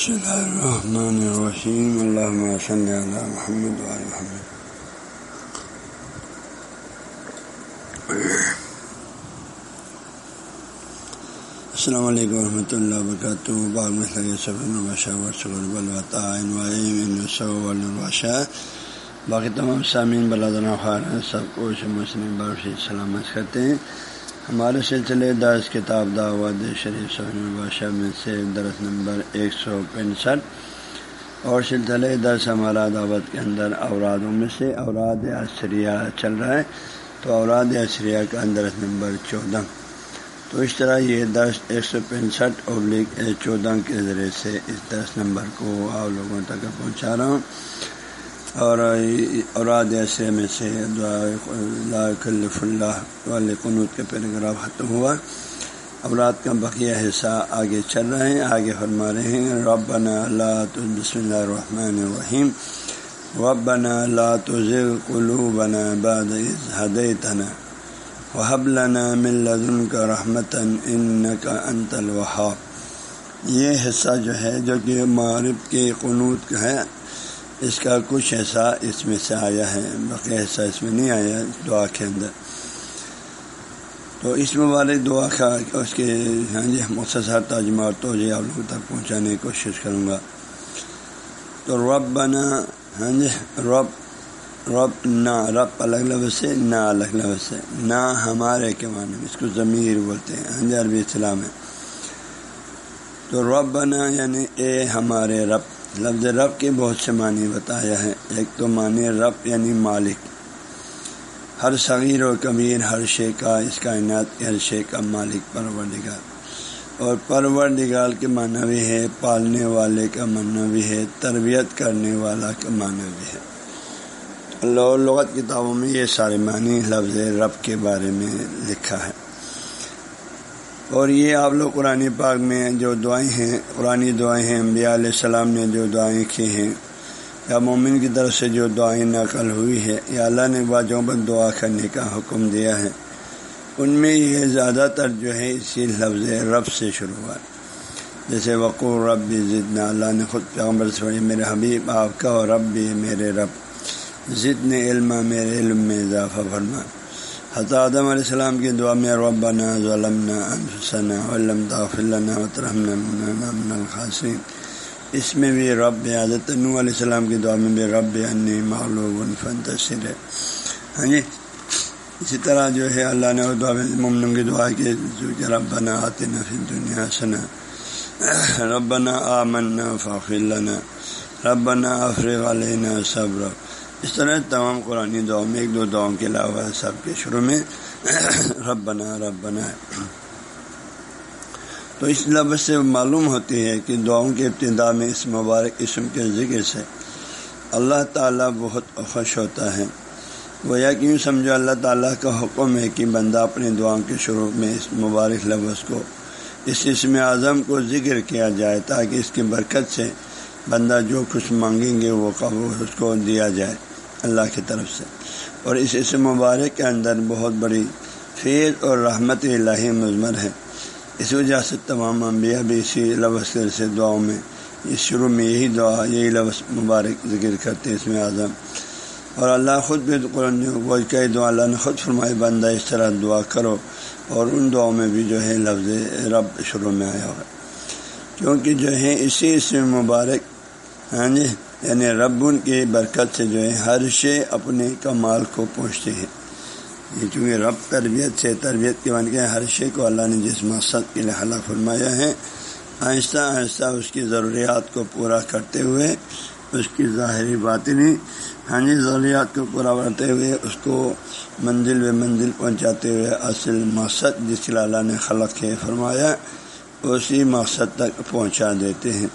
الرحمن الرحیم اللہ صلی علی محمد وعلی محمد السلام علیکم ورحمۃ اللہ وبرکاتہ باغ میں شاہ باقی تمام سامعین بلادنا خان سب کو مسلم برفی سلامت کرتے ہیں ہمارے سلسلے درس کتاب دعوت شریف صحیح بادشاہ میں سے درس نمبر ایک سو پینسٹھ اور سلسلے درس ہمارا دعوت کے اندر اورادوں میں سے اوراد عصریہ چل رہا ہے تو اوراد عصریہ کا درس نمبر چودہ تو اس طرح یہ درس ایک سو پینسٹھ ابلک چودہ کے ذریعے سے اس درس نمبر کو آپ لوگوں تک پہنچا رہا ہوں۔ اور اوراد ایسے میں سے دعا کلف اللہ والے قنوط کے پیراگراف ختم ہوا۔ اوراد کا بقیہ حصہ آگے چل رہے ہیں، آگے فرما رہے ہیں۔ ربنا اللہ بسم اللہ الرحمن الرحیم۔ ربنا لا تزغ قلوبنا بعد إذ هديتنا وهب لنا من لدنك رحمتا انك انت الوهاب یہ حصہ جو ہے، جو کہ معرب کے قنوط ہے اس کا کچھ حصہ اس میں سے آیا ہے، باقی حصہ اس میں نہیں آیا دعا کے اندر۔ تو اس مبارک دعا کا اس کے ہاں جی مختصر ترجمہ تو جی آپ لوگوں تک پہنچانے کی کوشش کروں گا۔ تو رب بنا ہاں جی رب رب نہ رب الگ لفظ سے نہ الگ لفظ سے۔ نہ ہمارے کے معنی میں، اس کو ضمیر بولتے ہیں۔ ہاں جی عربی اسلام ہے تو رب بنا یعنی اے ہمارے رب۔ لفظ رب کے بہت سے معنی بتایا ہے ایک تو معنی رب یعنی مالک۔ ہر صغیر و کبیر، ہر شے کا اس کائنات ہر شے کا مالک پرور اور پرور کے معنی بھی ہے، پالنے والے کا معنی بھی ہے، تربیت کرنے والا کا معنی بھی ہے۔ اللہ لغت کتابوں میں یہ سارے معنی لفظ رب کے بارے میں لکھا ہے۔ اور یہ آپ لوگ قرآن پاک میں جو دعائیں ہیں، قرآن دعائیں ہیں، انبیاء علیہ السلام نے جو دعائیں کی ہیں، یا مومن کی طرف سے جو دعائیں نقل ہوئی ہے یا اللہ نے باجوں پر دعا کرنے کا حکم دیا ہے، ان میں یہ زیادہ تر جو ہے، اسی لفظ رب سے شروع ہوا۔ جیسے وقوع رب ضدنا اللہ نے خود پیغمبر سے پڑھی میرے حبیب آپ کا اور رب بھی میرے رب ضد علم میرے علم میں اضافہ فرما۔ حضرت آدم علیہ السلام کی دعا میں ربنا ظلمنا انفسنا علم طافلنا وطرحمنا من الخاصین اس میں بھی رب حضرت نو علیہ السلام کی دعا میں بھی رب انی معلوم فنتصر ہے ہاں جی؟ اسی طرح جو ہے اللہ نے دعا میں کی دعا کی جو کہ ربنا آتنا فی دنیا سنا ربنا آمنا فاخر لنا۔ ربنا افرغ علینا صبر اس طرح تمام قرآن دعاؤں میں ایک دو دعاؤں کے علاوہ سب کے شروع میں رب بنا رب بنا تو اس لفظ سے معلوم ہوتی ہے کہ دعاؤں کے ابتدا میں اس مبارک اسم کے ذکر سے اللہ تعالیٰ بہت خوش ہوتا ہے۔ وہ یا کیوں سمجھو اللہ تعالیٰ کا حکم ہے کہ بندہ اپنے دعاؤں کے شروع میں اس مبارک لفظ کو اس اسم اعظم کو ذکر کیا جائے تاکہ اس کی برکت سے بندہ جو کچھ مانگیں گے وہ قبول اس کو دیا جائے۔ اللہ کی طرف سے۔ اور اس اسم مبارک کے اندر بہت بڑی فیض اور رحمت الہی مضمر ہے۔ اس وجہ سے تمام انبیاء بھی اسی لفظ سے دعاؤں میں اس شروع میں یہی دعا، یہی لفظ مبارک ذکر کرتے ہیں اس میں اعظم۔ اور اللہ خود بھی قرآن وہ کئی دعا اللہ نے خود فرمائے، بندہ اس طرح دعا کرو۔ اور ان دعاؤں میں بھی جو ہے لفظ رب شروع میں آیا ہوا کیونکہ جو ہے اسی اسم مبارک ہاں جی یعنی رب ان کی برکت سے جو ہے ہر شے اپنے کمال کو پہنچتے ہیں یہ چونکہ رب تربیت سے تربیت کے بن کے ہر شے کو اللہ نے جس مقصد کے لیے حلہ فرمایا ہے، آہستہ آہستہ اس کی ضروریات کو پورا کرتے ہوئے اس کی ظاہری باطنی ہاں جی ضروریات کو پورا کرتے ہوئے اس کو منزل و منزل پہنچاتے ہوئے اصل مقصد جس کے اللہ نے خلق کے فرمایا، اسی مقصد تک پہنچا دیتے ہیں۔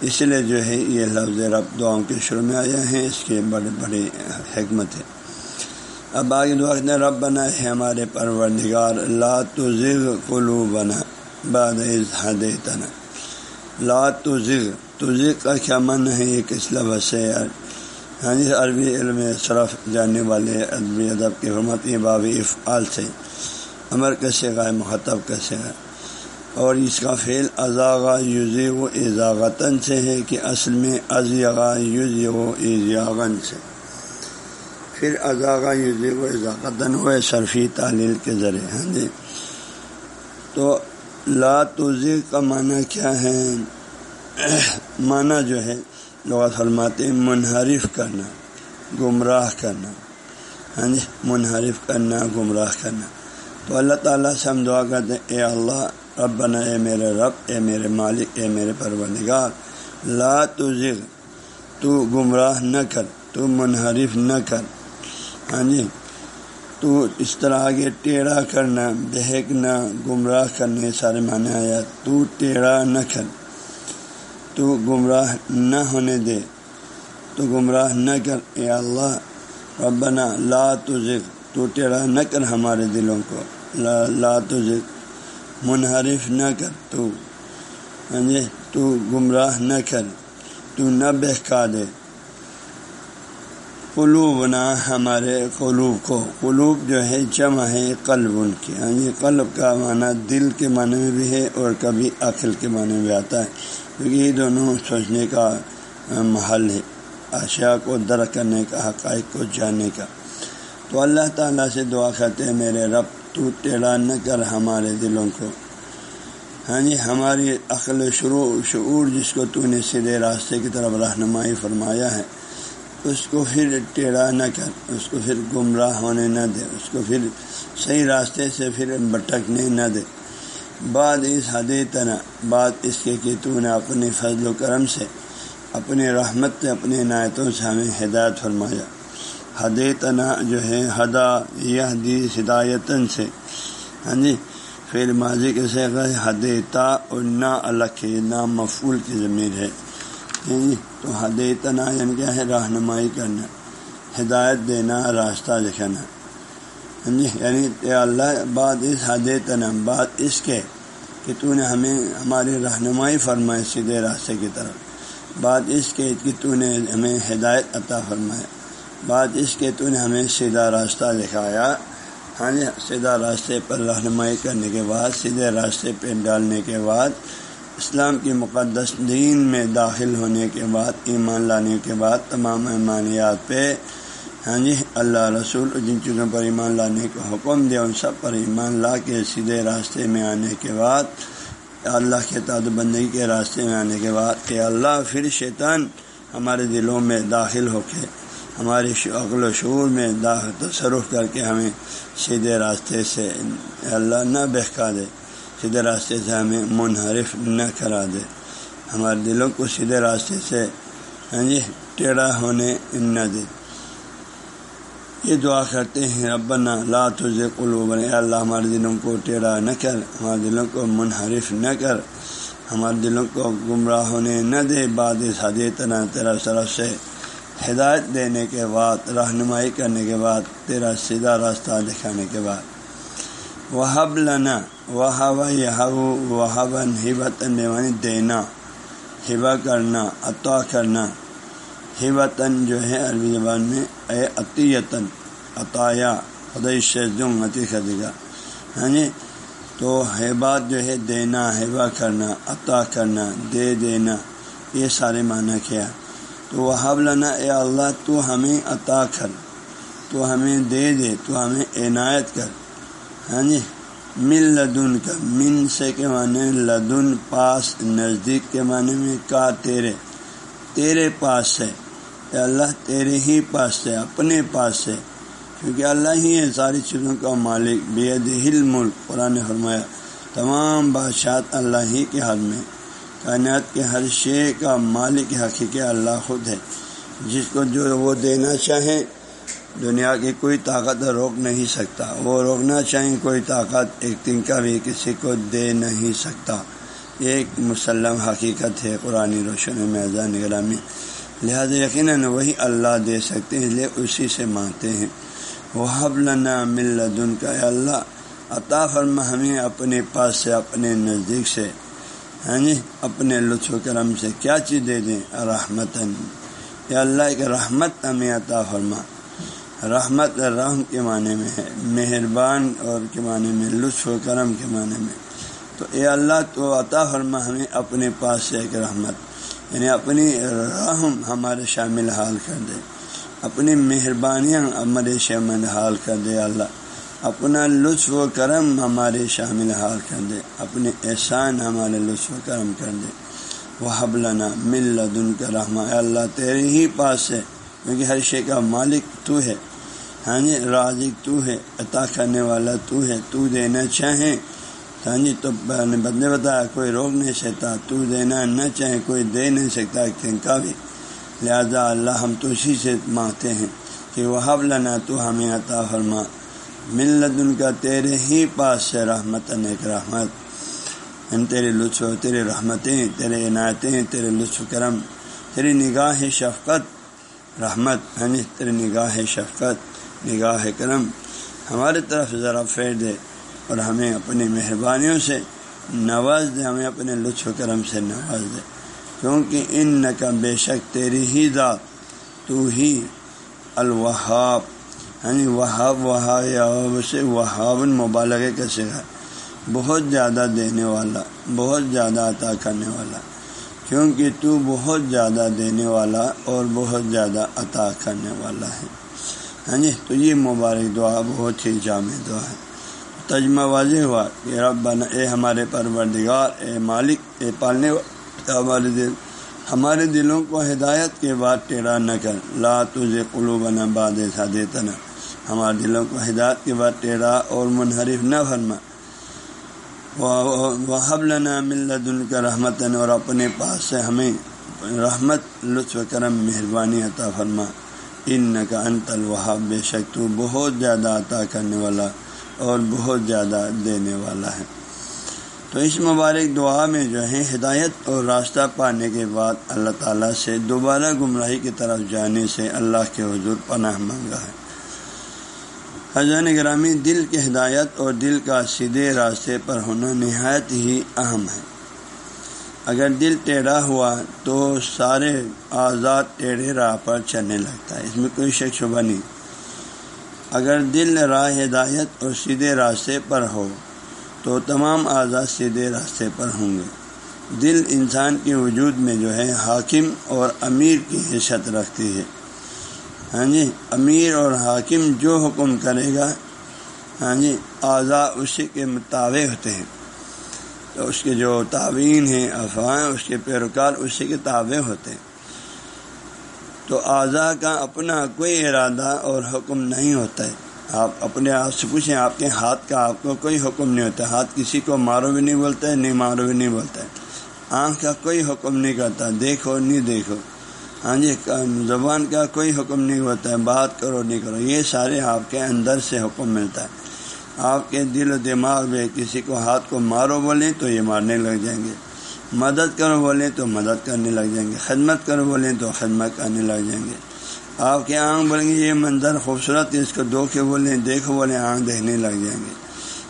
اس لیے جو ہے یہ لفظ رب دعاؤں کے شروع میں آیا ہیں اس کے بڑے بڑی حکمت ہے اب آگے دعا نے رب بنا ہے ہمارے پروردگار، لا تو ذغ قلو بنا باد حد تنا لا تو ذغ تو ذغ کا کیا من ہے؟ یہ کس لفظ سے ہاں جی عربی علم صرف جاننے والے ادبی ادب کی حرمت یہ باب افعال سے۔ امر کیسے گائے مخاطب کیسے گائے اور اس کا فعل ازاغا یوزی و ایزاغتاً سے ہے کہ اصل میں ازیغا یوز و ایزیاغن سے۔ پھر ازاغا یوزی و ایزاغتاً و صرفی تعلیل کے ذریعے ہاں جی۔ تو لا توزی کا معنی کیا ہے؟ معنی جو ہے، لغت فرماتے منحرف کرنا، گمراہ کرنا ہاں جی منحرف کرنا، گمراہ کرنا۔ تو اللہ تعالیٰ سے ہم دعا کرتے اے اللہ رب بنا اے میرے رب، اے میرے مالک، اے میرے پروردگار، لا تزغ، تو گمراہ نہ کر، تو منحرف نہ کر۔ ہاں جی تو اس طرح آگے ٹیڑھا کرنا بہکنا گمراہ کرنے سارے معنی آیا تو ٹیڑھا نہ کر، تو گمراہ نہ ہونے دے، تو گمراہ نہ کر۔ اے اللہ، ربنا، لا تزغ، تو ٹیڑھا نہ کر ہمارے دلوں کو۔ لا لا تزغ منحرف نہ کر تو جی تو گمراہ نہ کر تو نہ بہکا دے۔ قلوب نہ ہمارے قلوب کو۔ قلوب جو ہے، جمع ہے قلب ان کی ہاں جی قلب کا معنی دل کے معنی میں بھی ہے اور کبھی عقل کے معنی میں بھی آتا ہے۔ کیونکہ یہ دونوں سوچنے کا محل ہے، اشیاء کو درک کرنے کا، حقائق کو جاننے کا۔ تو اللہ تعالیٰ سے دعا کرتے ہیں، میرے رب تو ٹیڑھا نہ کر ہمارے دلوں کو۔ ہاں جی ہماری عقل شروع، شعور جس کو تو نے سیدھے راستے کی طرف رہنمائی فرمایا ہے، اس کو پھر ٹیڑھا نہ کر، اس کو پھر گمراہ ہونے نہ دے، اس کو پھر صحیح راستے سے پھر بھٹکنے نہ دے۔ بعد اس حد طرح بعد اس کے کہ تو نے اپنے فضل و کرم سے، اپنے رحمت سے، اپنے عنایتوں سے ہمیں ہدایت فرمایا۔ حد تنا جو ہے ہدا یہ دی ہدایتن سے۔ ہاں جی پھر ماضی کے سے حد تا اور نہ الگ نہ مفول کی ضمیر ہے۔ ہاں جی، تو حد تنا یعنی کیا ہے؟ رہنمائی کرنا، ہدایت دینا، راستہ دکھانا ہاں جی یعنی اللہ، بعد اس حد تنا بعد اس کے کہ تو نے ہمیں، ہماری رہنمائی فرمائی سیدھے راستے کی طرف۔ بعد اس کے کہ تو نے ہمیں ہدایت عطا فرمایا بات اس کے تو نے ہمیں سیدھا راستہ دکھایا۔ ہاں جی سیدھا راستے پر رہنمائی کرنے کے بعد، سیدھے راستے پہ ڈالنے کے بعد، اسلام کی مقدس دین میں داخل ہونے کے بعد، ایمان لانے کے بعد، تمام ایمانیات پہ ہاں جی اللہ رسول جن چیزوں پر ایمان لانے کا حکم دیا، ان سب پر ایمان لا کے سیدھے راستے میں آنے کے بعد، اللہ کے تعداد بندگی کے راستے میں آنے کے بعد کہ اللہ پھر شیطان ہمارے دلوں میں داخل ہو کے ہماری عقل و شعور میں داخل تصرف کر کے ہمیں سیدھے راستے سے اللہ نہ بہکا دے، سیدھے راستے سے ہمیں منحرف نہ کرا دے۔ ہمارے دلوں کو سیدھے راستے سے ہاں جی ٹیڑھا ہونے نہ دے۔ یہ دعا کرتے ہیں، ربنا لا تجھ قلوب اللہ ہمارے دلوں کو ٹیڑھا نہ کر، ہمارے دلوں کو منحرف نہ کر۔ ہمارے دلوں کو گمراہ ہونے نہ دے، بعد حدی تنا تیرا طرف سے ہدایت دینے کے بعد، رہنمائی کرنے کے بعد، تیرا سیدھا راستہ دکھانے کے بعد۔ وہب لنا وہ یہ وہبن ہبتن بیمانی دینا ہبا کرنا، عطا کرنا۔ ہبتاً جو ہے، عربی زبان میں، اے عطیتاً، عطایا خدی شیزم عطی خدیگا ہاں جی؟ تو ہیبات جو ہے، دینا ہبا کرنا، عطا کرنا، دے دینا، یہ سارے معنی کیا تو وہ حبلنا اے اللہ، تو ہمیں عطا کر، تو ہمیں دے دے، تو ہمیں عنایت کر۔ ہاں جی؟ مل لدن کا، من سے کے معنی لدن پاس، نزدیک کے معنی میں کا، تیرے۔ تیرے پاس سے اے اللہ، تیرے ہی پاس سے اپنے پاس سے کیونکہ اللہ ہی ہے ساری چیزوں کا مالک، بے ہل ملک، قرآن فرمایا، تمام بادشاہت اللہ ہی کے حال میں۔ کائنات کے ہر شے کا مالک حقیقی اللہ خود ہے۔ جس کو جو وہ دینا چاہیں دنیا کی کوئی طاقت روک نہیں سکتا۔ وہ روکنا چاہیں، کوئی طاقت ایک دن کا بھی کسی کو دے نہیں سکتا۔ ایک مسلم حقیقت ہے، قرآن روشن میزان نگرامی۔ لہٰذا یقیناً وہی اللہ دے سکتے ہیں لیے اسی سے مانگتے ہیں۔ وہ حبلنا ملدن کا اللہ، عطا فرما ہمیں اپنے پاس سے، اپنے نزدیک سے۔ ہاں جی اپنے لطف و کرم سے کیا چیز دے دیں؟ رحمت یا اللہ کے رحمت ہمیں عطا فرما۔ رحمت رحم کے معنی میں ہے مہربان اور کے معنی میں لطف و کرم کے معنی میں۔ تو اے اللہ تو عطا فرما ہمیں اپنے پاس سے ایک رحمت۔ یعنی اپنی رحم ہمارے شامل حال کر دے۔ اپنی مہربانیاں ہمارے شامل حال کر دے اللہ۔ اپنا لطف و کرم ہمارے شامل حال کر دے اپنے احسان ہمارے لطف و کرم کر دے وہ حبلنا مل لدن کا رحمٰ اللہ، تیرے ہی پاس سے کیونکہ ہر شے کا مالک تو ہے۔ ہاں جی رازق تو ہے، عطا کرنے والا تو ہے، تو دینا چاہیں۔ ہاں جی تو بدلے بتایا، کوئی روک نہیں سکتا، تو دینا نہ چاہے کوئی دے نہیں سکتا کا بھی۔ لہذا اللہ ہم تو اسی سے مانگتے ہیں کہ وہ حب لنا تو ہمیں عطا فرما۔ ملت ان کا تیرے ہی پاس سے رحمت ایک رحمت۔ ہم تیرے لطف و تیرے رحمتیں، تیرے عنایتیں، تیرے لطف کرم، تیری نگاہ شفقت، رحمت یعنی تیرے نگاہ شفقت، نگاہ کرم۔ ہمارے طرف ذرا پھیر دے اور ہمیں اپنی مہربانیوں سے نواز دے، ہمیں اپنے لطف و کرم سے نواز دے۔ کیونکہ ان کا بے شک تیری ہی ذات، تو ہی الوہاب۔ یعنی وہاب وہاب سے وہاب مبالغ کا سگا۔ بہت زیادہ دینے والا، بہت زیادہ عطا کرنے والا۔ کیونکہ تو بہت زیادہ دینے والا اور بہت زیادہ عطا کرنے والا ہے۔ ہاں جی تو یہ مبارک دعا بہت ہی جامع دعا ہے۔ تجمہ واضح ہوا کہ رب بنا اے ہمارے پروردگار، اے مالک، اے پالنے ہمارے دل، ہمارے دلوں کو ہدایت کے بعد ٹیڑھا نہ کر۔ لا تجھے قلو بنا باد دیتنا ہمارے دلوں کو ہدایت کے بعد ٹیڑھا اور منحرف نہ فرما۔ وہ حبلنا ملت ان کا رحمت اور اپنے پاس سے ہمیں رحمت، لطف کرم، مہربانی عطا فرما۔ ان کا انت الوہاب بے شک تو بہت زیادہ عطا کرنے والا اور بہت زیادہ دینے والا ہے۔ تو اس مبارک دعا میں جو ہے ہدایت اور راستہ پانے کے بعد اللہ تعالیٰ سے دوبارہ گمراہی کی طرف جانے سے اللہ کے حضور پناہ مانگا ہے۔ حضان گرامی، دل کی ہدایت اور دل کا سیدھے راستے پر ہونا نہایت ہی اہم ہے۔ اگر دل ٹیڑھا ہوا تو سارے آزاد ٹیڑھے راہ پر چلنے لگتا ہے، اس میں کوئی شک شبہ نہیں۔ اگر دل راہ ہدایت اور سیدھے راستے پر ہو تو تمام آزاد سیدھے راستے پر ہوں گے۔ دل انسان کے وجود میں جو ہے، حاکم اور امیر کی حیثیت رکھتی ہے۔ ہاں جی امیر اور حاکم جو حکم کرے گا ہاں جی اعضا اسی کے مطابق ہوتے ہیں۔ تو اس کے جو تعوین ہیں افواہیں اس کے پیروکار اسی کے تابع ہوتے ہیں۔ تو اعضا کا اپنا کوئی ارادہ اور حکم نہیں ہوتا ہے۔ آپ اپنے آپ سے پوچھیں، آپ کے ہاتھ کا آپ کو کوئی حکم نہیں ہوتا۔ ہاتھ کسی کو مارو بھی نہیں بولتا ہے، نہیں مارو بھی نہیں بولتا ہے۔ آنکھ کا کوئی حکم نہیں کرتا۔ دیکھو، نہیں دیکھو۔ ہاں جی زبان کا کوئی حکم نہیں ہوتا ہے، بات کرو نہیں کرو یہ سارے آپ کے اندر سے حکم ملتا ہے۔ آپ کے دل و دماغ میں کسی کو ہاتھ کو مارو بولیں تو یہ مارنے لگ جائیں گے۔ مدد کرو بولیں تو مدد کرنے لگ جائیں گے۔ خدمت کرو بولیں تو خدمت کرنے لگ جائیں گے۔ آپ کے آنکھ بولیں گے یہ منظر خوبصورت ہے، اس کو دو کے بولیں، دیکھو بولیں، آنکھ دیکھنے لگ جائیں گے۔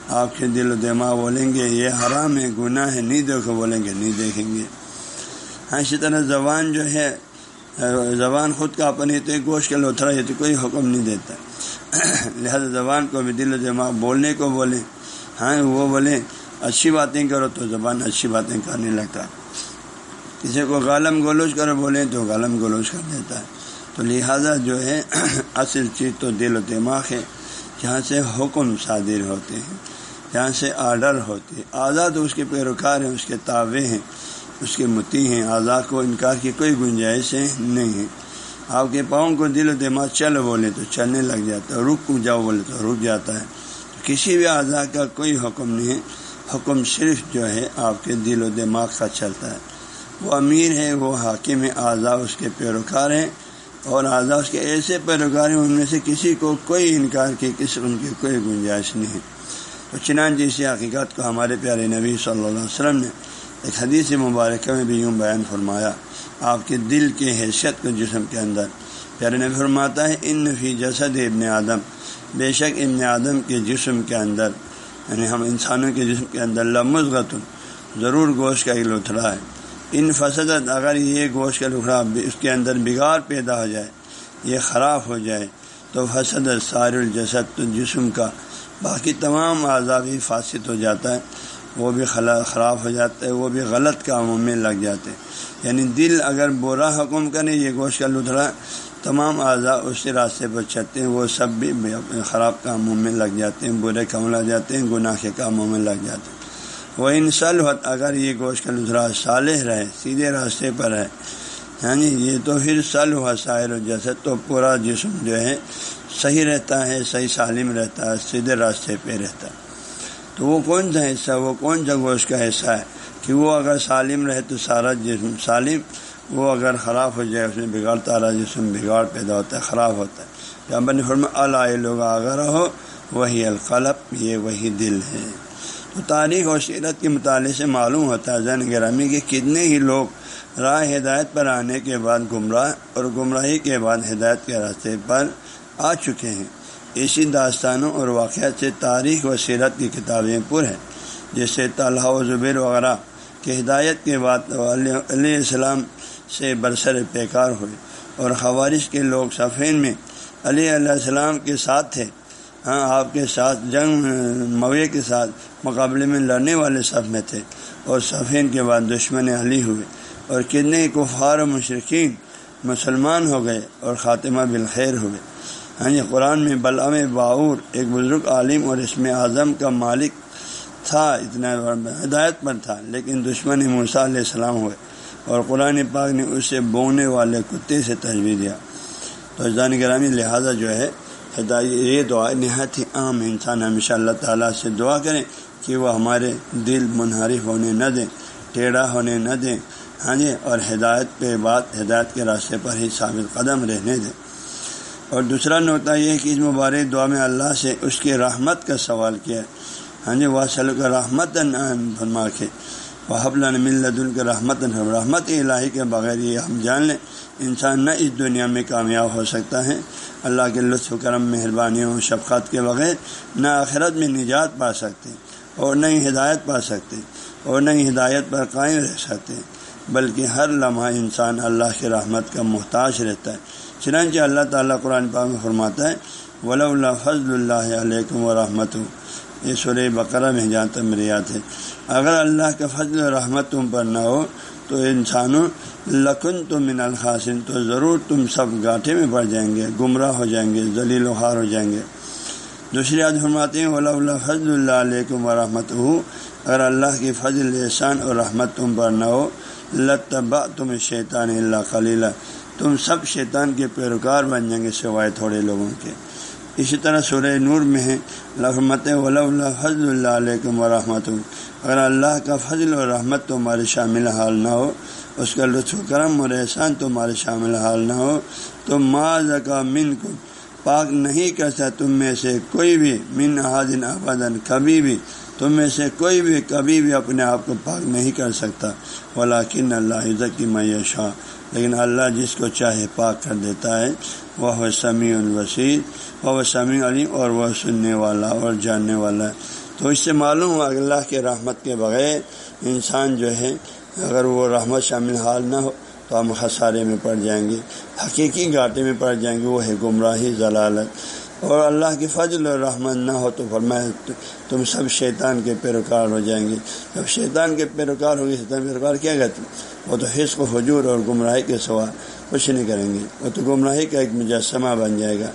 آپ کے دل و دماغ بولیں گے، یہ حرام ہے، گناہ ہے، نہیں دیکھو بولیں گے، نہیں دیکھیں گے۔ ہاں اسی طرح زبان جو ہے زبان خود کا اپنی تو گوشت کے لوتھرا ہے تو کوئی حکم نہیں دیتا۔ لہذا زبان کو بھی دل و دماغ بولنے کو بولیں ہاں وہ بولیں اچھی باتیں کرو تو زبان اچھی باتیں کرنے لگتا۔ ہے کسی کو غالم گولوچ کرو بولیں تو غالم گولوچ کر دیتا۔ ہے تو لہذا جو ہے، اصل چیز تو دل و دماغ ہے۔ جہاں سے حکم صادر ہوتے ہیں، جہاں سے آڈر ہوتے ہیں، آزاد اس کے پیروکار ہیں، اس کے تابع ہیں۔ اس کے متی ہیں، آزاد کو انکار کی کوئی گنجائش نہیں ہے۔ آپ کے پاؤں کو دل و دماغ چل بولے تو چلنے لگ جاتا ہے، رک جاؤ بولے تو رک جاتا ہے۔ کسی بھی آزاد کا کوئی حکم نہیں ہے، حکم صرف جو ہے آپ کے دل و دماغ کا چلتا ہے۔ وہ امیر ہے، وہ حاکم ہے اعضاء اس کے پیروکار ہیں۔ اور اعضاء اس کے ایسے پیروکار ہیں، ان میں سے کسی کو کوئی انکار کی کسی ان کی کوئی گنجائش نہیں ہے۔ تو چنان جیسی حقیقت کو ہمارے پیارے نبی صلی اللہ علیہ وسلم نے ایک حدیث مبارکہ میں بھی یوں بیان فرمایا، آپ کے دل کی حیثیت کو جسم کے اندر۔ پیارے نے فرماتا ہے، ان فی جسد ابن آدم۔ بے شک ابن آدم کے جسم کے اندر یعنی ہم انسانوں کے جسم کے اندر لمزغت ضرور گوشت کا ایک لتھڑا ہے۔ ان فسدت اگر یہ گوشت کا لکھڑا اس کے اندر بگاڑ پیدا ہو جائے، یہ خراب ہو جائے، تو فسد سار الجسد تو جسم کا، باقی تمام اعضابی فاسد ہو جاتا ہے۔ وہ بھی خراب ہو جاتے، وہ بھی غلط کاموں میں لگ جاتے۔ یعنی دل اگر برا حکم کرے، یہ گوشت کا لدھڑا تمام اعضاء اسی راستے پر چلتے ہیں، وہ سب بھی خراب کاموں میں لگ جاتے ہیں، برے کام لگ جاتے ہیں، گناہ کے کاموں میں لگ جاتے ہیں۔ وہ ان سلوت اگر یہ گوشت کا لدھڑا صالح رہے، سیدھے راستے پر ہے ہاں جی یعنی یہ تو پھر سل ہوا شاعر جیسے تو پورا جسم جو ہے صحیح رہتا ہے، صحیح سالم رہتا ہے، سیدھے راستے پہ رہتا ہے۔ تو وہ کون سا حصہ؟ وہ کون سا گوشت کا حصہ ہے؟ کہ وہ اگر سالم رہے تو سارا جسم سالم، وہ اگر خراب ہو جائے اس میں بگاڑتا رہا جسم بگاڑ پیدا ہوتا ہے، خراب ہوتا ہے۔ یا بن فرما اللہ لوگ اگر ہو وہی القلب، یہ وہی دل ہے۔ تو تاریخ اور سیرت کے مطالعے سے معلوم ہوتا ہے زین گرامی کے کتنے ہی لوگ راہ ہدایت پر آنے کے بعد گمراہ اور گمراہی کے بعد ہدایت کے راستے پر آ چکے ہیں۔ اسی داستانوں اور واقعات سے تاریخ و سیرت کی کتابیں پر ہیں جیسے طلحہ و زبیر وغیرہ کی ہدایت کے بعد علیہ السلام سے برسر پیکار ہوئے اور خوارش کے لوگ صفین میں علیہ علیہ السلام کے ساتھ تھے۔ ہاں آپ کے ساتھ جنگ موے کے ساتھ مقابلے میں لڑنے والے صف میں تھے اور صفین کے بعد دشمن علی ہوئے اور کتنے کفار و مشرقین مسلمان ہو گئے اور خاتمہ بالخیر ہوئے۔ ہاں جی قرآن میں بلام باور، ایک بزرگ عالم اور اس میں اعظم کا مالک تھا، اتنا ہدایت پر تھا، لیکن دشمن موسیٰ علیہ السلام ہوئے اور قرآن پاک نے اسے بونے والے کتے سے تجویز دیا۔ تو جان گرامی، لہٰذا جو ہے یہ دعا نہایت ہی عام انسان ہمیشہ اللہ تعالیٰ سے دعا کریں کہ وہ ہمارے دل منحرف ہونے نہ دیں، ٹیڑھا ہونے نہ دیں۔ ہاں جی اور ہدایت پہ بات، ہدایت کے راستے پر ہی ثابت قدم رہنے دیں۔ اور دوسرا نقطہ یہ کہ اس مبارک دعا میں اللہ سے اس کی رحمت کا سوال کیا ہاں جی وہ سل کا رحمت فرما کے وہ حبل ملت رحمت رحمت الہی کے بغیر یہ ہم جان لیں۔ انسان نہ اس دنیا میں کامیاب ہو سکتا ہے۔ اللہ کے لطف و کرم، مہربانیوں، شفقت کے بغیر نہ آخرت میں نجات پا سکتے اور نہ ہی ہدایت پا سکتے اور نہ ہی ہدایت پر قائم رہ سکتے۔ بلکہ ہر لمحہ انسان اللہ کی رحمت کا محتاج رہتا ہے۔ چنانچہ اللہ تعالیٰ قرآن پاک میں فرماتا ہے ولی اللہ فضل اللہ علیکم و رحمت یہ سورہ بقرہ میں جہاں تک یاد ہے۔ اگر اللہ کا فضل و رحمت تم پر نہ ہو، تو انسانوں لکن تو من الخاصن تو ضرور تم سب گاٹھے میں پڑ جائیں گے، گمراہ ہو جائیں گے، ذلیل و خار ہو جائیں گے۔ دوسری یاد فرماتے ہیں ولی اللہ فضل اللہ علیکم و رحمت ہو اگر اللہ کی فضل، احسان اور رحمت تم پر نہ ہو لطبا تم شیطان اللہ خلیلہ تم سب شیطان کے پیروکار بن جائیں گے سوائے تھوڑے لوگوں کے۔ اسی طرح سورہ نور میں ہے رحمت ولی اللہ فضل اللہ علیکم و رحمۃ اگر اللہ کا فضل و رحمت تمہارے شامل حال نہ ہو، اس کا لطف و کرم اور احسان تمہارے شامل حال نہ ہو، تو معذ کا من کو پاک نہیں کر سکتا تم میں سے کوئی بھی، من احادن آبادن کبھی بھی۔ تم میں سے کوئی بھی، کبھی بھی اپنے آپ کو پاک نہیں کر سکتا۔ ولاکن اللہ عزت کی معیشہ لیکن اللہ جس کو چاہے پاک کر دیتا ہے وہ سمیع الوسیع وہ سمیع علیم اور وہ سننے والا اور جاننے والا تو اس سے معلوم ہوا اللہ کے رحمت کے بغیر انسان جو ہے، اگر وہ رحمت شامل حال نہ ہو تو ہم خسارے میں پڑ جائیں گے، حقیقی گھاٹے میں پڑ جائیں گے، وہ ہے گمراہی، ضلالت۔ اور اللہ کی فضل اور رحمت نہ ہو تو فرمائے تم سب شیطان کے پیروکار ہو جائیں گے۔ جب شیطان کے پیروکار ہوں گے، شیطان پیروکار کیا کہتے وہ تو حص و حجور اور گمراہی کے سوا کچھ نہیں کریں گے۔ وہ تو گمراہی کا ایک مجسمہ بن جائے گا۔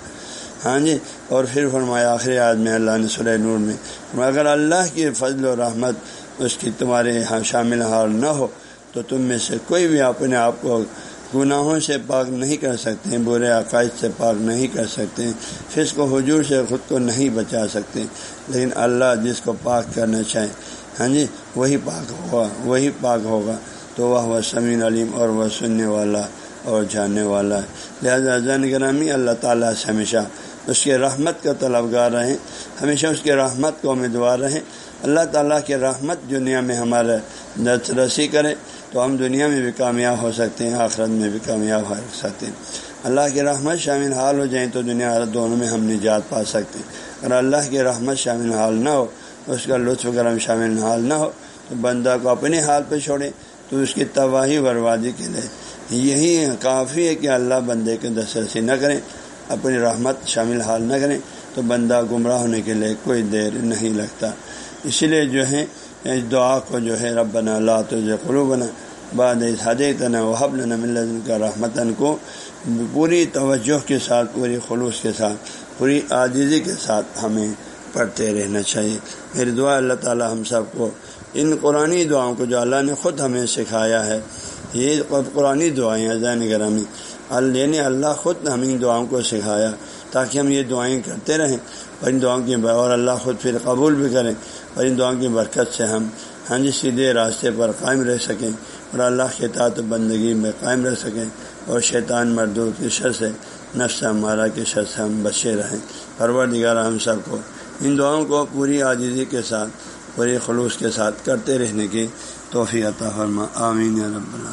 ہاں جی؟ اور پھر فرمایا، آخری میں اللہ نے سورہ نور میں اگر اللہ کی فضل و رحمت اس کی تمہارے یہاں شامل حال نہ ہو تو تم میں سے کوئی بھی اپنے آپ کو گناہوں سے پاک نہیں کر سکتے، برے عقائد سے پاک نہیں کر سکتے، فسق و حجور سے خود کو نہیں بچا سکتے۔ لیکن اللہ جس کو پاک کرنا چاہے ہاں جی وہی پاک ہوگا، وہی پاک ہوگا۔ تو وہ سمین علیم اور وہ سننے والا اور جاننے والا ہے۔ لہٰذا زین گرامی اللہ تعالیٰ سے ہمیشہ اس کے رحمت کا طلبگار رہیں، ہمیشہ اس کے رحمت کو امیدوار رہیں۔ اللہ تعالیٰ کے رحمت دنیا میں ہمارا دست رسی کرے۔ تو ہم دنیا میں بھی کامیاب ہو سکتے ہیں، آخرت میں بھی کامیاب ہو سکتے ہیں۔ اللہ کی رحمت شامل حال ہو جائیں تو دنیا دونوں میں ہم نجات پا سکتے ہیں۔ اگر اللہ کی رحمت شامل حال نہ ہو، اس کا لطف کرم شامل حال نہ ہو، تو بندہ کو اپنے حال پہ چھوڑے، تو اس کی تباہی بربادی کے لیے۔ یہی کافی ہے کہ اللہ بندے کے دسترسی نہ کریں، اپنی رحمت شامل حال نہ کریں، تو بندہ گمراہ ہونے کے لیے کوئی دیر نہیں لگتا۔ اسی لیے جو ہے اس دعا کو جو ہے ربنا اللہ تو قلوبنا بعد اس حدیثنا و حبل نمل کا رحمتن کو پوری توجہ کے ساتھ، پوری خلوص کے ساتھ، پوری عاجزی کے ساتھ ہمیں پڑھتے رہنا چاہیے۔ میری دعا اللہ تعالی ہم سب کو ان قرآن دعاؤں کو جو اللہ نے خود ہمیں سکھایا ہے، یہ قرآن دعائیں زین گرامی۔ اللہ یعنی اللہ خود ہمیں دعاؤں کو سکھایا۔ تاکہ ہم یہ دعائیں کرتے رہیں اور ان دعاؤں کی اور اللہ خود پھر قبول بھی کریں اور ان دعاؤں کی برکت سے ہم ہاں جی سیدھے راستے پر قائم رہ سکیں اور اللہ کے تعت بندگی میں قائم رہ سکیں اور شیطان مردوں کی شر سے، نفس ہمارا کی شر سے ہم بچے رہیں۔ پرور نگارہ ہم سب کو ان دعاؤں کو پوری عاجزی کے ساتھ، پوری خلوص کے ساتھ کرتے رہنے کی توفیع عطا فرما۔ آمین رب اللہ